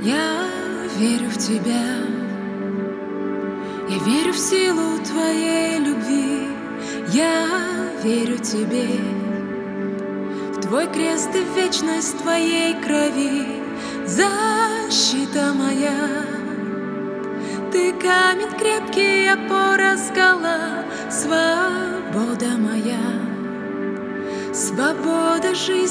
верю в тебя, я верю в силу твоей любви, я верю тебе, в твой крест и в вечность твоей крови, защита моя. Ты камень крепкий, опора скала, свобода моя. Свобода жизни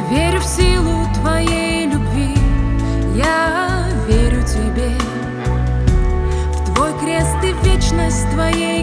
я верю в силу твоей любви, я верю тебе, в твой крест и вечность твоей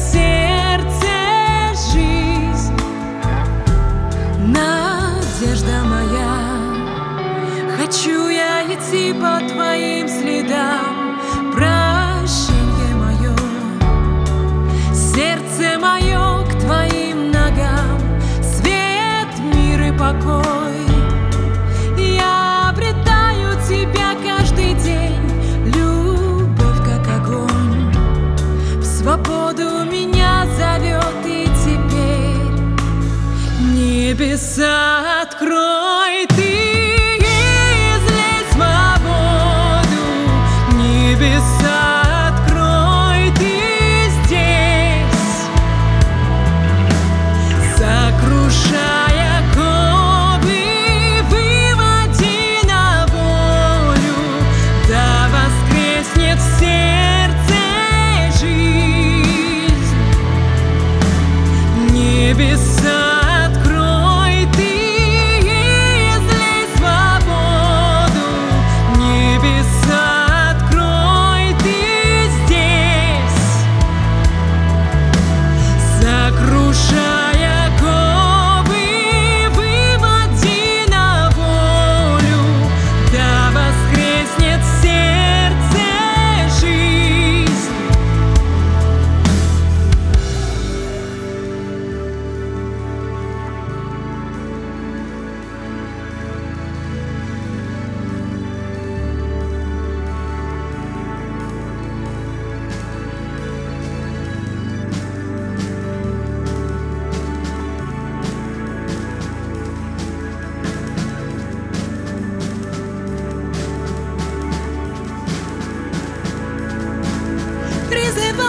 сердце жизнь, надежда моя. Хочу я идти по твоим следам, свободу меня зовет и теперь Небеса открой is if